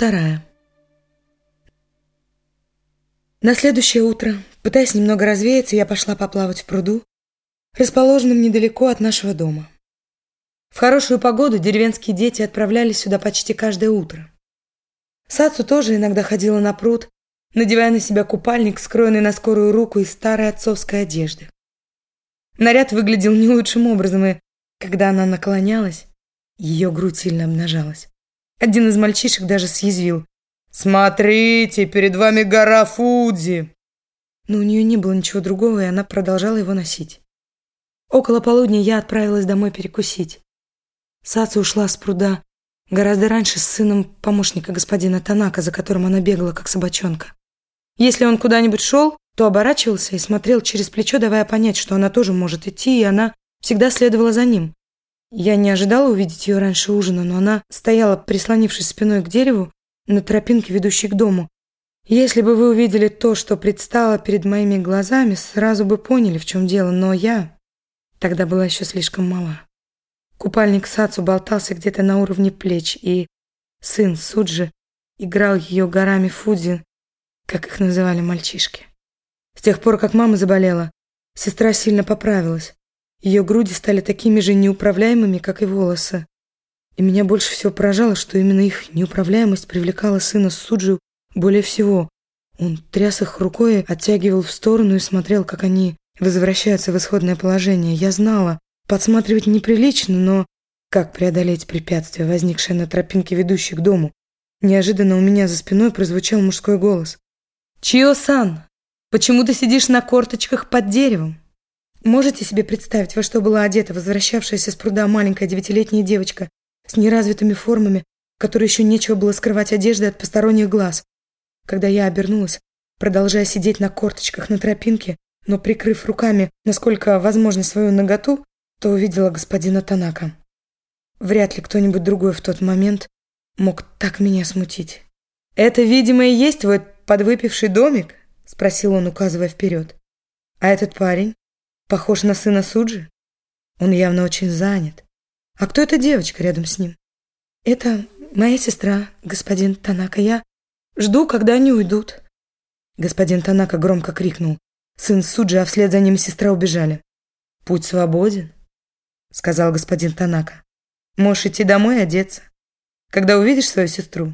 Вторая. На следующее утро, пытаясь немного развеяться, я пошла поплавать в пруду, расположенном недалеко от нашего дома. В хорошую погоду деревенские дети отправлялись сюда почти каждое утро. Сацу тоже иногда ходила на пруд, надевая на себя купальник, скроенный на скорую руку из старой отцовской одежды. Наряд выглядел не лучшим образом, и когда она наклонялась, ее грудь сильно обнажалась. Один из мальчишек даже съязвил. «Смотрите, перед вами гора Фудзи!» Но у нее не было ничего другого, и она продолжала его носить. Около полудня я отправилась домой перекусить. Саца ушла с пруда гораздо раньше с сыном помощника господина Танака, за которым она бегала, как собачонка. Если он куда-нибудь шел, то оборачивался и смотрел через плечо, давая понять, что она тоже может идти, и она всегда следовала за ним. Я не ожидала увидеть ее раньше ужина, но она стояла, прислонившись спиной к дереву, на тропинке, ведущей к дому. Если бы вы увидели то, что предстало перед моими глазами, сразу бы поняли, в чем дело, но я тогда была еще слишком мала. Купальник Сацу болтался где-то на уровне плеч, и сын Суджи играл ее горами Фудзи, как их называли мальчишки. С тех пор, как мама заболела, сестра сильно поправилась. Ее груди стали такими же неуправляемыми, как и волосы. И меня больше всего поражало, что именно их неуправляемость привлекала сына Суджи более всего. Он тряс их рукой, оттягивал в сторону и смотрел, как они возвращаются в исходное положение. Я знала, подсматривать неприлично, но как преодолеть препятствие, возникшее на тропинке, ведущей к дому? Неожиданно у меня за спиной прозвучал мужской голос. «Чио-сан, почему ты сидишь на корточках под деревом?» Можете себе представить, во что была одета возвращавшаяся с пруда маленькая девятилетняя девочка с неразвитыми формами, которой еще нечего было скрывать одежды от посторонних глаз? Когда я обернулась, продолжая сидеть на корточках на тропинке, но прикрыв руками, насколько возможно, свою наготу, то увидела господина Танака. Вряд ли кто-нибудь другой в тот момент мог так меня смутить. «Это, видимо, и есть твой подвыпивший домик?» – спросил он, указывая вперед. «А этот парень?» Похож на сына Суджи? Он явно очень занят. А кто эта девочка рядом с ним? Это моя сестра, господин Танака. Я жду, когда они уйдут. Господин Танака громко крикнул. Сын Суджи, а вслед за ним сестра убежали. Путь свободен, сказал господин Танака. Можешь идти домой одеться. Когда увидишь свою сестру,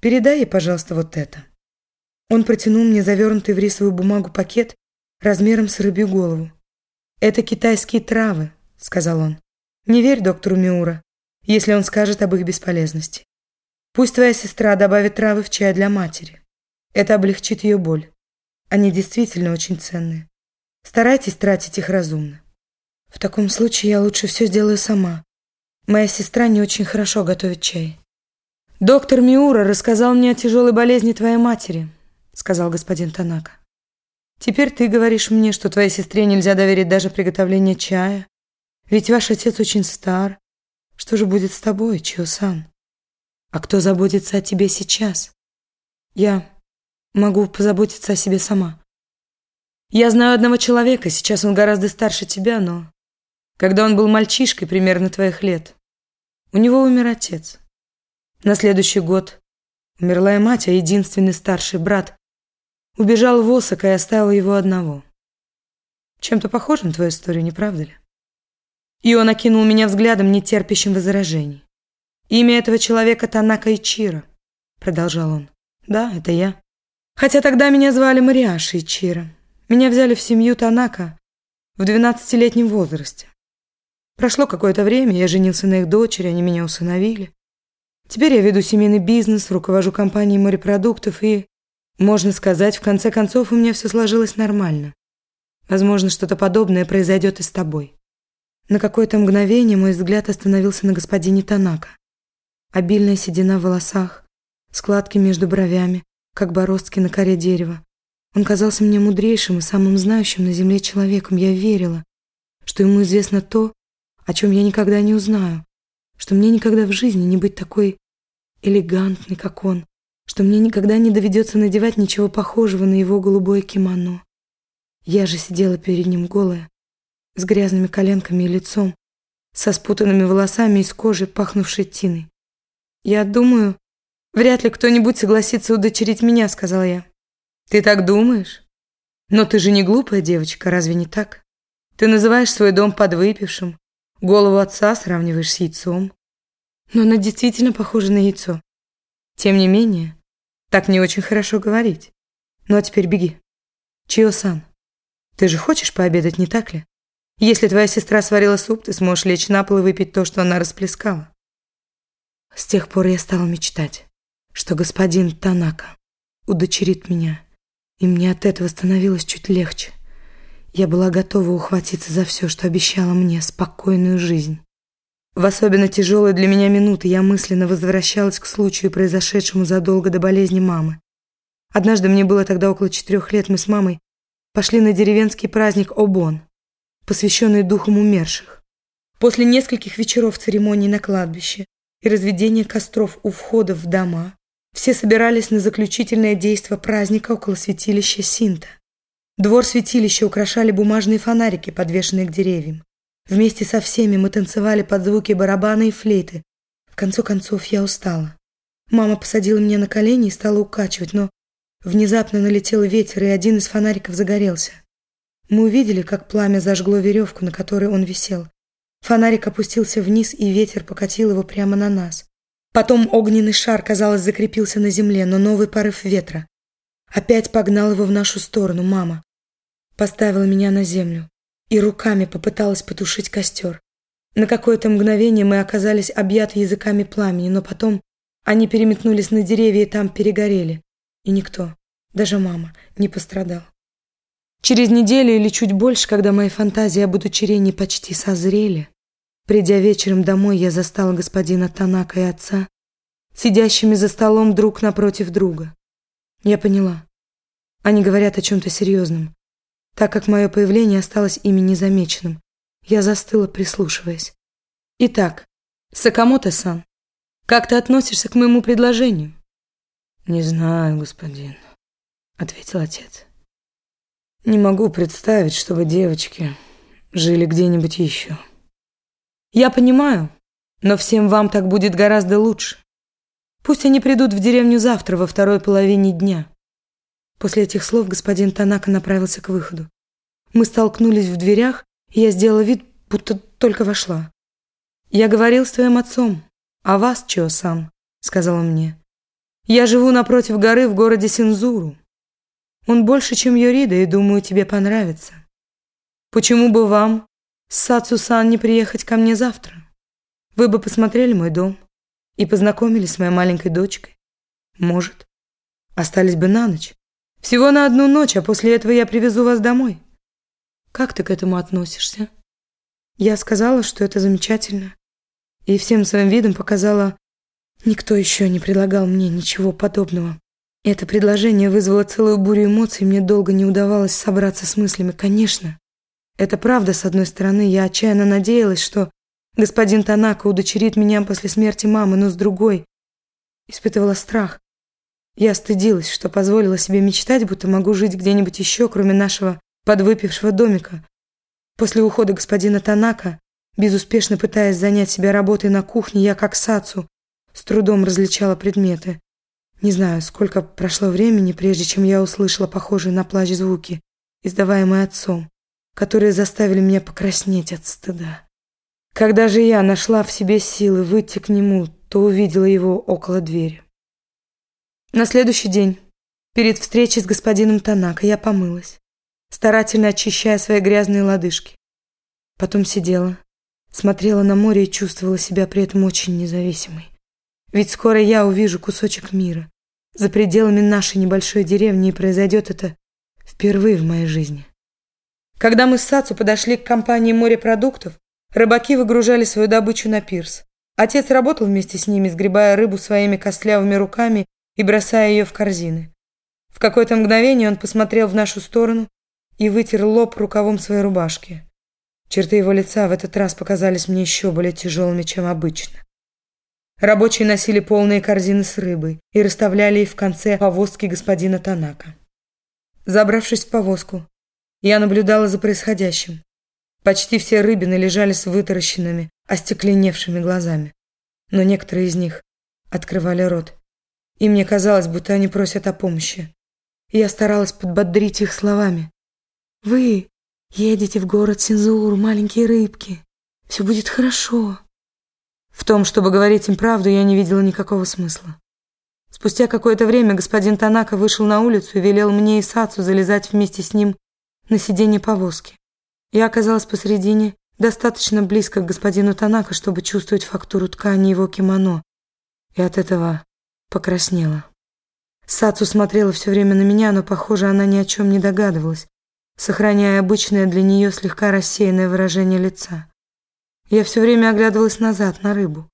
передай ей, пожалуйста, вот это. Он протянул мне завернутый в рисовую бумагу пакет размером с рыбью голову. «Это китайские травы», — сказал он. «Не верь доктору Миура, если он скажет об их бесполезности. Пусть твоя сестра добавит травы в чай для матери. Это облегчит ее боль. Они действительно очень ценные. Старайтесь тратить их разумно. В таком случае я лучше все сделаю сама. Моя сестра не очень хорошо готовит чай. Доктор Миура рассказал мне о тяжелой болезни твоей матери, сказал господин Танака. Теперь ты говоришь мне, что твоей сестре нельзя доверить даже приготовление чая. Ведь ваш отец очень стар. Что же будет с тобой, Чио-сан? А кто заботится о тебе сейчас? Я могу позаботиться о себе сама. Я знаю одного человека, сейчас он гораздо старше тебя, но... Когда он был мальчишкой, примерно твоих лет, у него умер отец. На следующий год умерла и мать, а единственный старший брат Убежал в Осака и оставил его одного. Чем-то похоже на твою историю, не правда ли? И он окинул меня взглядом, не терпящим возражений. «Имя этого человека Танака Ичиро», — продолжал он. «Да, это я. Хотя тогда меня звали Мариаши Ичиро. Меня взяли в семью Танака в двенадцатилетнем возрасте. Прошло какое-то время, я женился на их дочери, они меня усыновили. Теперь я веду семейный бизнес, руковожу компанией морепродуктов и можно сказать, в конце концов у меня все сложилось нормально. Возможно, что-то подобное произойдет и с тобой. На какое-то мгновение мой взгляд остановился на господине Танака. Обильная седина в волосах, складки между бровями, как бороздки на коре дерева. Он казался мне мудрейшим и самым знающим на земле человеком. Я верила, что ему известно то, о чем я никогда не узнаю, что мне никогда в жизни не быть такой элегантной, как он, что мне никогда не доведется надевать ничего похожего на его голубое кимоно. Я же сидела перед ним голая, с грязными коленками и лицом, со спутанными волосами из кожи, пахнувшей тиной. Я думаю, Вряд ли кто-нибудь согласится удочерить меня, сказала я. Ты так думаешь? Но ты же не глупая девочка, разве не так? Ты называешь свой дом подвыпившим, голову отца сравниваешь с яйцом. Но она действительно похожа на яйцо. Тем не менее, так не очень хорошо говорить. Ну а теперь беги. Чио-сан, ты же хочешь пообедать, не так ли? Если твоя сестра сварила суп, ты сможешь лечь на пол и выпить то, что она расплескала. С тех пор я стала мечтать что господин Танака удочерит меня, и мне от этого становилось чуть легче. Я была готова ухватиться за все, что обещало мне спокойную жизнь. В особенно тяжелые для меня минуты я мысленно возвращалась к случаю, произошедшему задолго до болезни мамы. Однажды мне было тогда около четырех лет, мы с мамой пошли на деревенский праздник Обон, посвященный духам умерших. После нескольких вечеров церемоний на кладбище и разведения костров у входа в дома, все собирались на заключительное действо праздника около святилища Синта. Двор святилища украшали бумажные фонарики, подвешенные к деревьям. Вместе со всеми мы танцевали под звуки барабана и флейты. В конце концов, я устала. Мама посадила меня на колени и стала укачивать, но внезапно налетел ветер, и один из фонариков загорелся. Мы увидели, как пламя зажгло веревку, на которой он висел. Фонарик опустился вниз, и ветер покатил его прямо на нас. Потом огненный шар, казалось, закрепился на земле, но новый порыв ветра опять погнал его в нашу сторону. Мама поставила меня на землю и руками попыталась потушить костер. На какое-то мгновение мы оказались объяты языками пламени, но потом они переметнулись на деревья и там перегорели. И никто, даже мама, не пострадал. Через неделю или чуть больше, когда мои фантазии об удочерении почти созрели, Придя вечером домой, я застала господина Танака и отца, сидящими за столом друг напротив друга. Я поняла. Они говорят о чем-то серьезном. Так как мое появление осталось ими незамеченным, я застыла, прислушиваясь. Итак, Сакамото-сан, как ты относишься к моему предложению? Не знаю, господин, ответил отец. Не могу представить, чтобы девочки жили где-нибудь еще. Я понимаю, но всем вам так будет гораздо лучше. Пусть они придут в деревню завтра во второй половине дня. После этих слов господин Танака направился к выходу. Мы столкнулись в дверях, и я сделала вид, будто только вошла. «Я говорил с твоим отцом. А вас, Чо-сан?» — сказал он мне. «Я живу напротив горы в городе Синзуру. Он больше, чем Йорида, и думаю, тебе понравится. Почему бы вам Сацу-сан не приехать ко мне завтра? Вы бы посмотрели мой дом и познакомились с моей маленькой дочкой. Может, остались бы на ночь. Всего на одну ночь, а после этого я привезу вас домой. Как ты к этому относишься? Я сказала, что это замечательно, и всем своим видом показала, никто еще не предлагал мне ничего подобного. Это предложение вызвало целую бурю эмоций, мне долго не удавалось собраться с мыслями. Конечно, это правда, с одной стороны, я отчаянно надеялась, что господин Танака удочерит меня после смерти мамы, но с другой испытывала страх. Я стыдилась, что позволила себе мечтать, будто могу жить где-нибудь еще, кроме нашего подвыпившего домика. После ухода господина Танака, безуспешно пытаясь занять себя работой на кухне, я, как Сацу, с трудом различала предметы. Не знаю, сколько прошло времени, прежде чем я услышала похожие на плач звуки, издаваемые отцом которые заставили меня покраснеть от стыда. Когда же я нашла в себе силы выйти к нему, то увидела его около двери. На следующий день, перед встречей с господином Танако, я помылась, старательно очищая свои грязные лодыжки. Потом сидела, смотрела на море и чувствовала себя при этом очень независимой. Ведь скоро я увижу кусочек мира. За пределами нашей небольшой деревни и произойдет это впервые в моей жизни. Когда мы с Сацу подошли к компании морепродуктов, рыбаки выгружали свою добычу на пирс. Отец работал вместе с ними, сгребая рыбу своими костлявыми руками и бросая ее в корзины. В какое-то мгновение он посмотрел в нашу сторону и вытер лоб рукавом своей рубашки. Черты его лица в этот раз показались мне еще более тяжелыми, чем обычно. Рабочие носили полные корзины с рыбой и расставляли их в конце повозки господина Танака. Забравшись в повозку, я наблюдала за происходящим. Почти все рыбины лежали с вытаращенными, остекленевшими глазами. Но некоторые из них открывали рот. И мне казалось, будто они просят о помощи. Я старалась подбодрить их словами. «Вы едете в город Синзур, маленькие рыбки. Все будет хорошо». В том, чтобы говорить им правду, я не видела никакого смысла. Спустя какое-то время господин Танака вышел на улицу и велел мне и Сацу залезать вместе с ним на сиденье повозки. Я оказалась посредине, достаточно близко к господину Танака, чтобы чувствовать фактуру ткани его кимоно, и от этого покраснела. Сацу смотрела все время на меня, но, похоже, она ни о чем не догадывалась, сохраняя обычное для нее слегка рассеянное выражение лица. Я все время оглядывалась назад, на рыбу,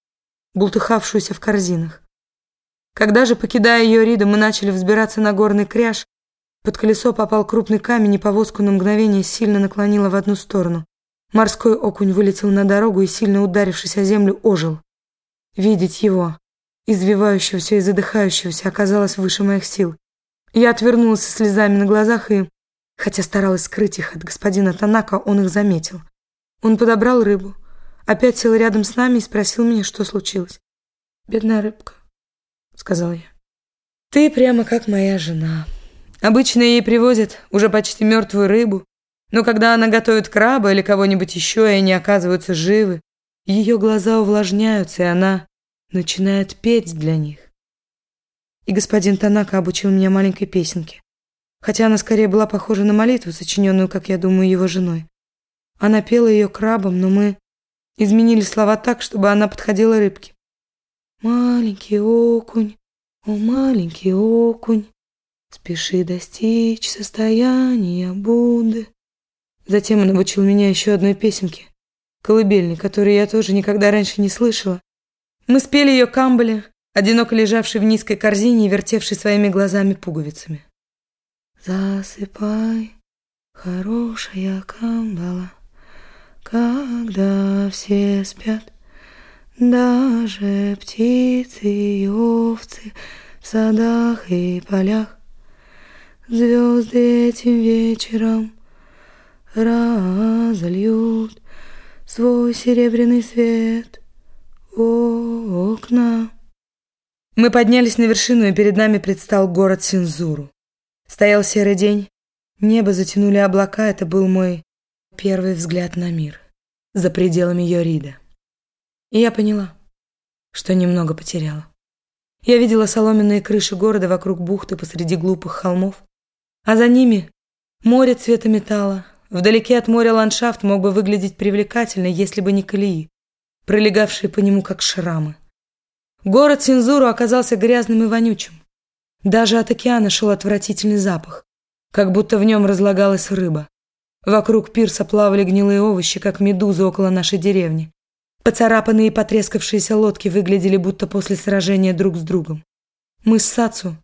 бултыхавшуюся в корзинах. Когда же, покидая ее Рида, мы начали взбираться на горный кряж, под колесо попал крупный камень, и повозку на мгновение сильно наклонило в одну сторону. Морской окунь вылетел на дорогу и, сильно ударившись о землю, ожил. Видеть его, извивающегося и задыхающегося, оказалось выше моих сил. Я отвернулась со слезами на глазах и, хотя старалась скрыть их от господина Танака, он их заметил. Он подобрал рыбу, опять сел рядом с нами и спросил меня, что случилось. «Бедная рыбка», — сказал я. «Ты прямо как моя жена». Обычно ей привозят уже почти мертвую рыбу, но когда она готовит краба или кого-нибудь еще, и они оказываются живы, ее глаза увлажняются, и она начинает петь для них. И господин Танака обучил меня маленькой песенке, хотя она скорее была похожа на молитву, сочиненную, как я думаю, его женой. Она пела ее крабом, но мы изменили слова так, чтобы она подходила рыбке. «Маленький окунь, о маленький окунь, Спеши достичь состояния Будды. Затем он обучил меня еще одной песенке, колыбельной, которую я тоже никогда раньше не слышала. Мы спели ее камбале, одиноко лежавший в низкой корзине и вертевший своими глазами пуговицами. Засыпай, хорошая камбала, когда все спят, даже птицы и овцы в садах и полях. Звезды этим вечером разольют свой серебряный свет в окна. Мы поднялись на вершину, и перед нами предстал город Синзуру. Стоял серый день, небо затянули облака, это был мой первый взгляд на мир за пределами Йорида. И я поняла, что немного потеряла. Я видела соломенные крыши города вокруг бухты посреди глупых холмов, а за ними море цвета металла. Вдалеке от моря ландшафт мог бы выглядеть привлекательно, если бы не колеи, пролегавшие по нему как шрамы. Город Синзуру оказался грязным и вонючим. Даже от океана шел отвратительный запах, как будто в нем разлагалась рыба. Вокруг пирса плавали гнилые овощи, как медузы около нашей деревни. Поцарапанные и потрескавшиеся лодки выглядели будто после сражения друг с другом. Мы с Сацу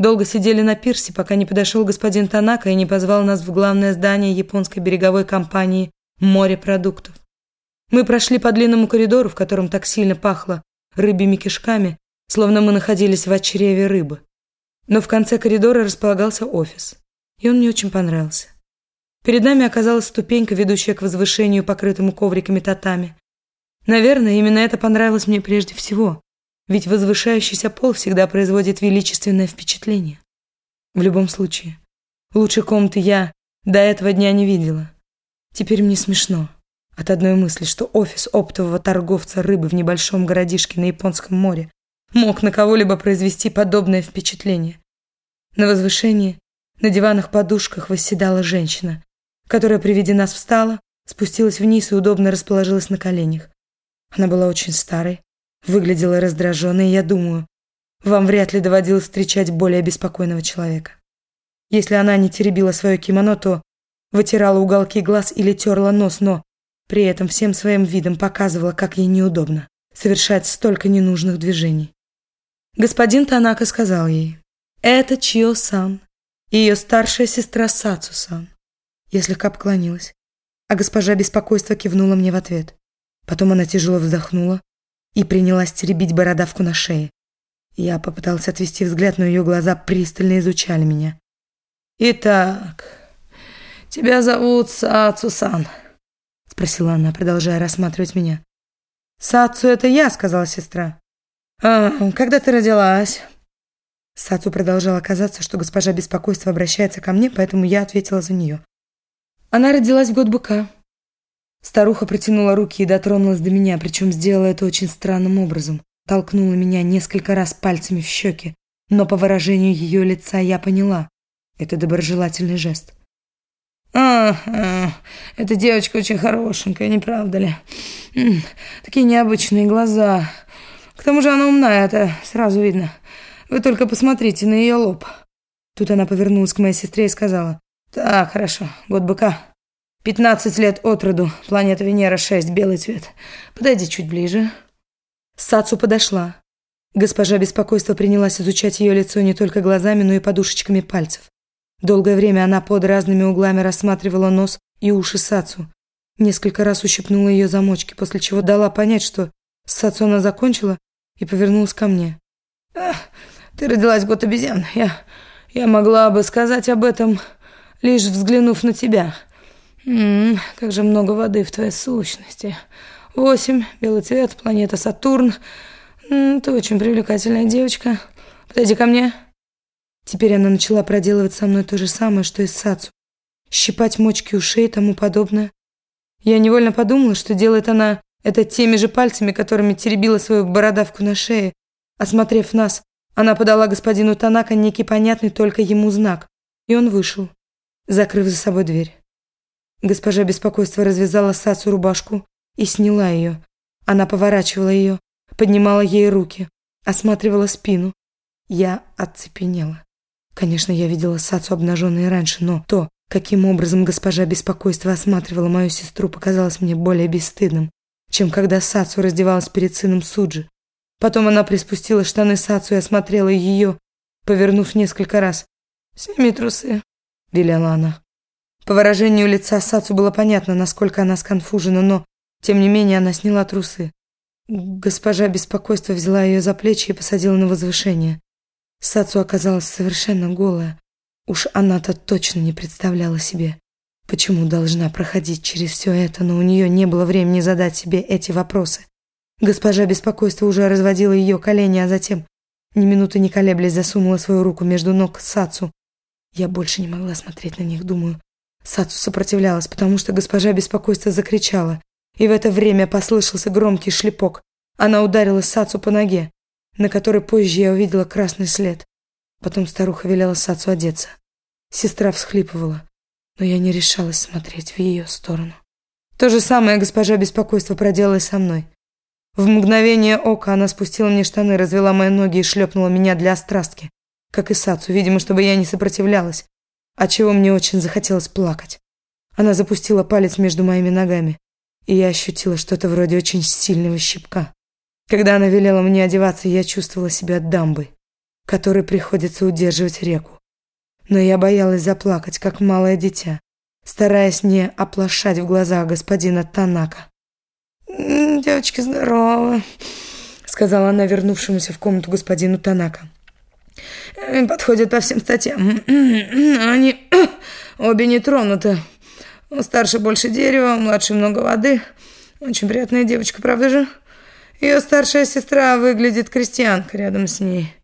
Долго сидели на пирсе, пока не подошел господин Танака и не позвал нас в главное здание японской береговой компании «Море продуктов». Мы прошли по длинному коридору, в котором так сильно пахло рыбьими кишками, словно мы находились в очреве рыбы. Но в конце коридора располагался офис, и он мне очень понравился. Перед нами оказалась ступенька, ведущая к возвышению, покрытому ковриками татами. Наверное, именно это понравилось мне прежде всего. Ведь возвышающийся пол всегда производит величественное впечатление. В любом случае, лучшей комнаты я до этого дня не видела. Теперь мне смешно от одной мысли, что офис оптового торговца рыбы в небольшом городишке на Японском море мог на кого-либо произвести подобное впечатление. На возвышении, на диванах-подушках восседала женщина, которая при виде нас встала, спустилась вниз и удобно расположилась на коленях. Она была очень старой, Выглядела раздраженной, я думаю, вам вряд ли доводилось встречать более беспокойного человека. Если она не теребила свое кимоно, то вытирала уголки глаз или терла нос, но при этом всем своим видом показывала, как ей неудобно совершать столько ненужных движений. Господин Танака сказал ей, «Это Чио-сан, ее старшая сестра Сацу-сан». Я слегка поклонилась, а госпожа беспокойства кивнула мне в ответ. Потом она тяжело вздохнула, и принялась теребить бородавку на шее. Я попытался отвести взгляд, но ее глаза пристально изучали меня. «Итак, тебя зовут Сацу-сан?» — спросила она, продолжая рассматривать меня. «Сацу — это я», — сказала сестра. «А, когда ты родилась?» Сацу продолжала казаться, что госпожа беспокойства обращается ко мне, поэтому я ответила за нее. Она родилась в год быка. Старуха протянула руки и дотронулась до меня, причем сделала это очень странным образом. Толкнула меня несколько раз пальцами в щеки, но по выражению ее лица я поняла. Это доброжелательный жест. «А, а эта девочка очень хорошенькая, не правда ли? Такие необычные глаза. К тому же она умная, это сразу видно. Вы только посмотрите на ее лоб». Тут она повернулась к моей сестре и сказала. «Так, хорошо, год быка. Пятнадцать лет от роду, планета Венера 6, белый цвет. Подойди чуть ближе». Сацу подошла. Госпожа беспокойства принялась изучать ее лицо не только глазами, но и подушечками пальцев. Долгое время она под разными углами рассматривала нос и уши Сацу. Несколько раз ущипнула ее замочки, после чего дала понять, что Сацу она закончила и повернулась ко мне. «Ах, ты родилась в год обезьян. Я, я могла бы сказать об этом, лишь взглянув на тебя. М -м, как же много воды в твоей сущности. Восемь, белый цвет, планета Сатурн. М -м, ты очень привлекательная девочка. Подойди ко мне». Теперь она начала проделывать со мной то же самое, что и с Сацу. Щипать мочки ушей и тому подобное. Я невольно подумала, что делает она это теми же пальцами, которыми теребила свою бородавку на шее. Осмотрев нас, она подала господину Танака некий понятный только ему знак, и он вышел, закрыв за собой дверь. Госпожа беспокойства развязала Сацу рубашку и сняла ее. Она поворачивала ее, поднимала ей руки, осматривала спину. Я оцепенела. Конечно, я видела Сацу обнаженной раньше, но то, каким образом госпожа беспокойства осматривала мою сестру, показалось мне более бесстыдным, чем когда Сацу раздевалась перед сыном Суджи. Потом она приспустила штаны Сацу и осмотрела ее, повернув несколько раз. «Сними трусы», — велела она. По выражению лица Сацу было понятно, насколько она сконфужена, но, тем не менее, она сняла трусы. Госпожа беспокойства взяла ее за плечи и посадила на возвышение. Сацу оказалась совершенно голая. Уж она-то точно не представляла себе, почему должна проходить через все это, но у нее не было времени задать себе эти вопросы. Госпожа беспокойства уже разводила ее колени, а затем, ни минуты не колеблясь, засунула свою руку между ног Сацу. Я больше не могла смотреть на них, думаю. Сацу сопротивлялась, потому что госпожа беспокойства закричала, и в это время послышался громкий шлепок. Она ударила Сацу по ноге на которой позже я увидела красный след. Потом старуха велела Сацу одеться. Сестра всхлипывала, но я не решалась смотреть в ее сторону. То же самое госпожа беспокойства проделала со мной. В мгновение ока она спустила мне штаны, развела мои ноги и шлепнула меня для острастки, как и Сацу, видимо, чтобы я не сопротивлялась, отчего мне очень захотелось плакать. Она запустила палец между моими ногами, и я ощутила что-то вроде очень сильного щипка. Когда она велела мне одеваться, я чувствовала себя дамбой, которой приходится удерживать реку. Но я боялась заплакать, как малое дитя, стараясь не оплошать в глазах господина Танака. «Девочки здоровы», — сказала она вернувшемуся в комнату господину Танака. «Э, «Подходят по всем статьям. Они обе не тронуты. У старшей больше дерева, у младшей много воды. Очень приятная девочка, правда же?» Ее старшая сестра выглядит крестьянкой рядом с ней.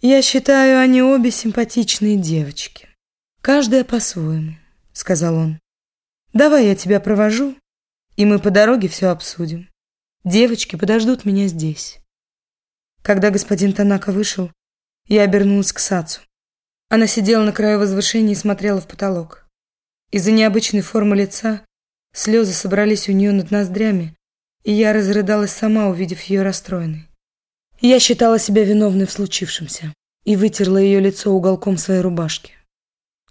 Я считаю, они обе симпатичные девочки. Каждая по-своему, сказал он. Давай я тебя провожу, и мы по дороге все обсудим. Девочки подождут меня здесь. Когда господин Танака вышел, я обернулась к Сацу. Она сидела на краю возвышения и смотрела в потолок. Из-за необычной формы лица слезы собрались у нее над ноздрями, и я разрыдалась сама, увидев ее расстроенной. Я считала себя виновной в случившемся и вытерла ее лицо уголком своей рубашки.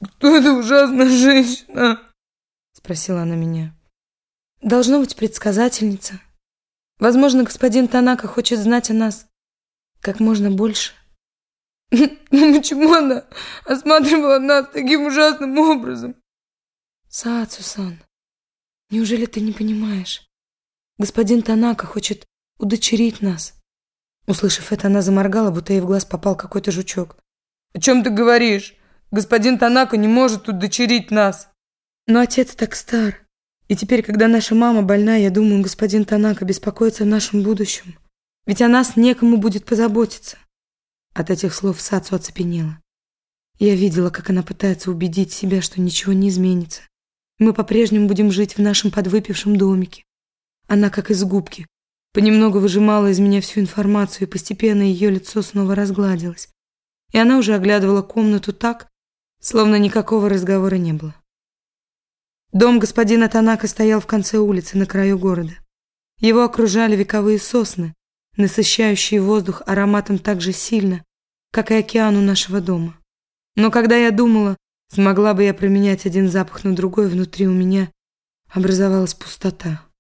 «Кто эта ужасная женщина?» — спросила она меня. «Должно быть предсказательница. Возможно, господин Танака хочет знать о нас как можно больше». «Ну почему она осматривала нас таким ужасным образом?» «Саацу-сан, неужели ты не понимаешь? Господин Танака хочет удочерить нас». Услышав это, она заморгала, будто ей в глаз попал какой-то жучок. «О чем ты говоришь? Господин Танака не может удочерить нас!» «Но отец так стар. И теперь, когда наша мама больна, я думаю, господин Танака беспокоится о нашем будущем. Ведь о нас некому будет позаботиться. От этих слов Сацу оцепенела. Я видела, как она пытается убедить себя, что ничего не изменится. Мы по-прежнему будем жить в нашем подвыпившем домике. Она, как из губки, понемногу выжимала из меня всю информацию, и постепенно ее лицо снова разгладилось. И она уже оглядывала комнату так, словно никакого разговора не было. Дом господина Танака стоял в конце улицы, на краю города. Его окружали вековые сосны, насыщающие воздух ароматом так же сильно, как и океан у нашего дома. Но когда я думала, смогла бы я променять один запах на другой, внутри у меня образовалась пустота.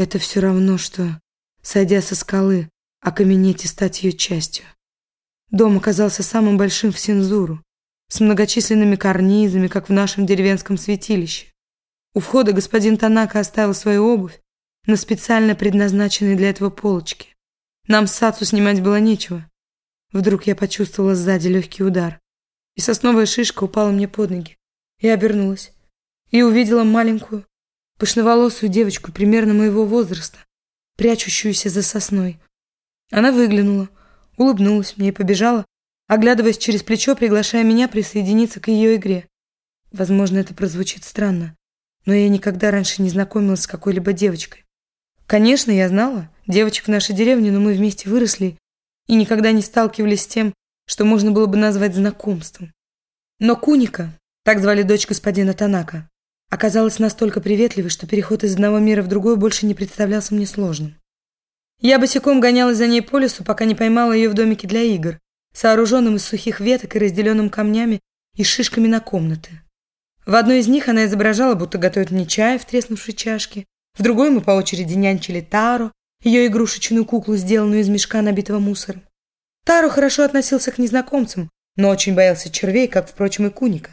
Это все равно, что, сойдя со скалы, окаменеть и стать ее частью. Дом оказался самым большим в Синзуру, с многочисленными карнизами, как в нашем деревенском святилище. У входа господин Танака оставил свою обувь на специально предназначенной для этого полочке. Нам с Сацу снимать было нечего. Вдруг я почувствовала сзади легкий удар, и сосновая шишка упала мне под ноги. Я обернулась и увидела маленькую, пышноволосую девочку примерно моего возраста, прячущуюся за сосной. Она выглянула, улыбнулась мне и побежала, оглядываясь через плечо, приглашая меня присоединиться к ее игре. Возможно, это прозвучит странно, но я никогда раньше не знакомилась с какой-либо девочкой. Конечно, я знала девочек в нашей деревне, но мы вместе выросли и никогда не сталкивались с тем, что можно было бы назвать знакомством. Но Куника, так звали дочь господина Танака, оказалась настолько приветливой, что переход из одного мира в другой больше не представлялся мне сложным. Я босиком гонялась за ней по лесу, пока не поймала ее в домике для игр, сооруженном из сухих веток и разделенном камнями и шишками на комнаты. В одной из них она изображала, будто готовит мне чай в треснувшей чашке. В другой мы по очереди нянчили Тару, ее игрушечную куклу, сделанную из мешка, набитого мусором. Тару хорошо относился к незнакомцам, но очень боялся червей, как, впрочем, и Куника.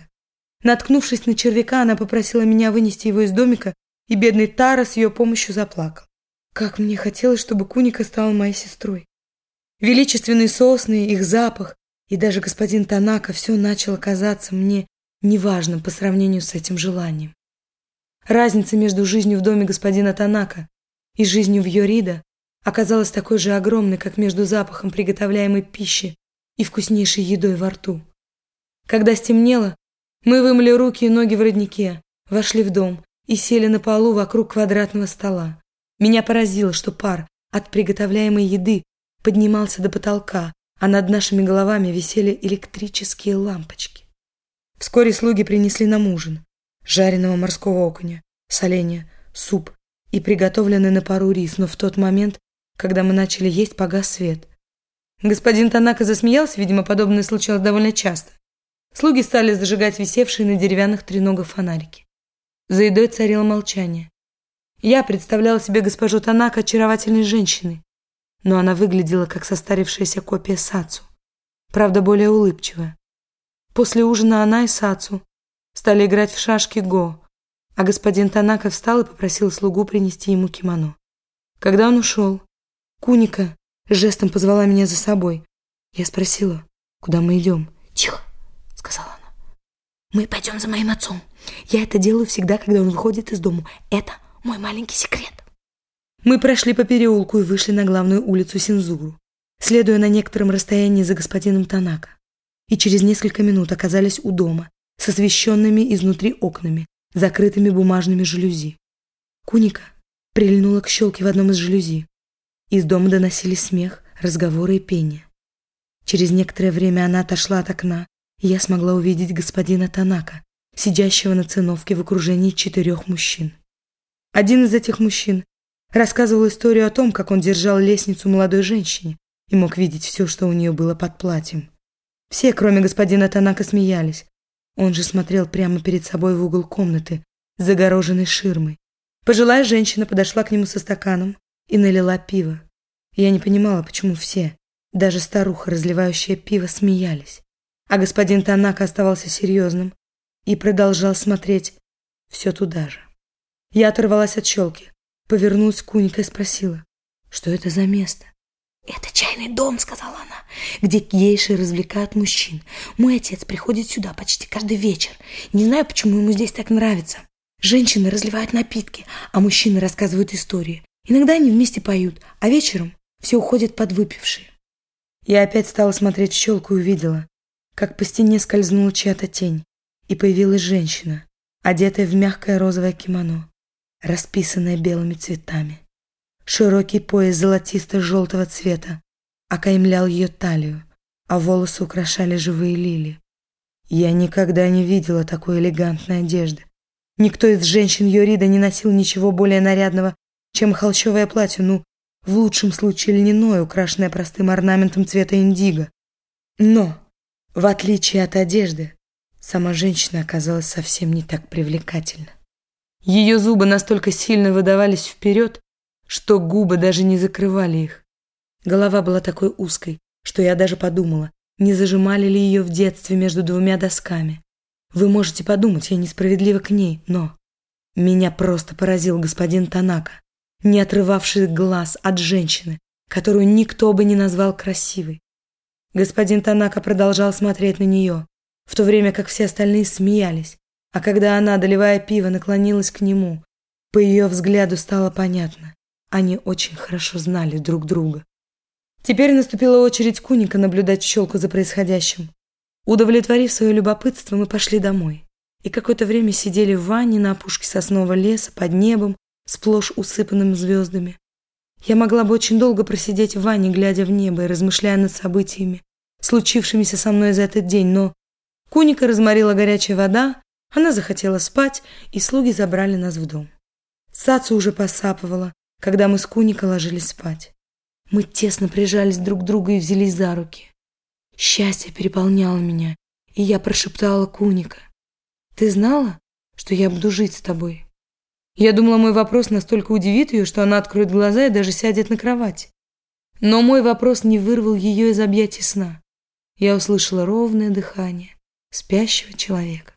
Наткнувшись на червяка, она попросила меня вынести его из домика, и бедный Тара с ее помощью заплакал. Как мне хотелось, чтобы Куника стала моей сестрой. Величественные сосны, их запах и даже господин Танака все начало казаться мне неважным по сравнению с этим желанием. Разница между жизнью в доме господина Танака и жизнью в Йорида оказалась такой же огромной, как между запахом приготовляемой пищи и вкуснейшей едой во рту. Когда стемнело, мы вымыли руки и ноги в роднике, вошли в дом и сели на полу вокруг квадратного стола. Меня поразило, что пар от приготовляемой еды поднимался до потолка, а над нашими головами висели электрические лампочки. Вскоре слуги принесли нам ужин. Жареного морского окуня, соленья, суп и приготовленный на пару рис, но в тот момент, когда мы начали есть, погас свет. Господин Танака засмеялся, видимо, подобное случалось довольно часто. Слуги стали зажигать висевшие на деревянных треногах фонарики. За едой царило молчание. Я представляла себе госпожу Танака очаровательной женщиной, но она выглядела как состарившаяся копия Сацу, правда, более улыбчивая. После ужина она и Сацу стали играть в шашки Го, а господин Танака встал и попросил слугу принести ему кимоно. Когда он ушел, Куника жестом позвала меня за собой. Я спросила, куда мы идем. «Тихо», — сказала она. «Мы пойдем за моим отцом. Я это делаю всегда, когда он выходит из дома. Это мой маленький секрет». Мы прошли по переулку и вышли на главную улицу Синзуру, следуя на некотором расстоянии за господином Танака и через несколько минут оказались у дома с освещенными изнутри окнами, закрытыми бумажными жалюзи. Куника прильнула к щелке в одном из жалюзи. Из дома доносились смех, разговоры и пение. Через некоторое время она отошла от окна, я смогла увидеть господина Танака, сидящего на циновке в окружении четырех мужчин. Один из этих мужчин рассказывал историю о том, как он держал лестницу молодой женщине и мог видеть все, что у нее было под платьем. Все, кроме господина Танака, смеялись. Он же смотрел прямо перед собой в угол комнаты, загороженной ширмой. Пожилая женщина подошла к нему со стаканом и налила пиво. Я не понимала, почему все, даже старуха, разливающая пиво, смеялись. А господин Танака оставался серьезным и продолжал смотреть все туда же. Я оторвалась от щелки, повернулась к Кунике и спросила, что это за место. «Это чайный дом», — сказала она, — «где гейши развлекают мужчин. Мой отец приходит сюда почти каждый вечер. Не знаю, почему ему здесь так нравится. Женщины разливают напитки, а мужчины рассказывают истории. Иногда они вместе поют, а вечером все уходят подвыпившие». Я опять стала смотреть в щелку и увидела, как по стене скользнула чья-то тень, и появилась женщина, одетая в мягкое розовое кимоно, расписанное белыми цветами. Широкий пояс золотисто-желтого цвета окаймлял ее талию, а волосы украшали живые лилии. Я никогда не видела такой элегантной одежды. Никто из женщин Йорида не носил ничего более нарядного, чем холщовое платье, ну, в лучшем случае льняное, украшенное простым орнаментом цвета индиго. Но, в отличие от одежды, сама женщина оказалась совсем не так привлекательна. Ее зубы настолько сильно выдавались вперед, что губы даже не закрывали их. Голова была такой узкой, что я даже подумала, не зажимали ли ее в детстве между двумя досками. Вы можете подумать, я несправедлива к ней, но... Меня просто поразил господин Танака, не отрывавший глаз от женщины, которую никто бы не назвал красивой. Господин Танака продолжал смотреть на нее, в то время как все остальные смеялись, а когда она, доливая пиво, наклонилась к нему, по ее взгляду стало понятно, они очень хорошо знали друг друга. Теперь наступила очередь Куника наблюдать щелку за происходящим. Удовлетворив свое любопытство, мы пошли домой. И какое-то время сидели в ванне на опушке соснового леса под небом, сплошь усыпанным звездами. Я могла бы очень долго просидеть в ванне, глядя в небо и размышляя над событиями, случившимися со мной за этот день, но Куника разморила горячая вода, она захотела спать, и слуги забрали нас в дом. Сацу уже посапывала, когда мы с Куникой ложились спать. Мы тесно прижались друг к другу и взялись за руки. Счастье переполняло меня, и я прошептала Куника. «Ты знала, что я буду жить с тобой?» Я думала, мой вопрос настолько удивит ее, что она откроет глаза и даже сядет на кровать. Но мой вопрос не вырвал ее из объятий сна. Я услышала ровное дыхание спящего человека.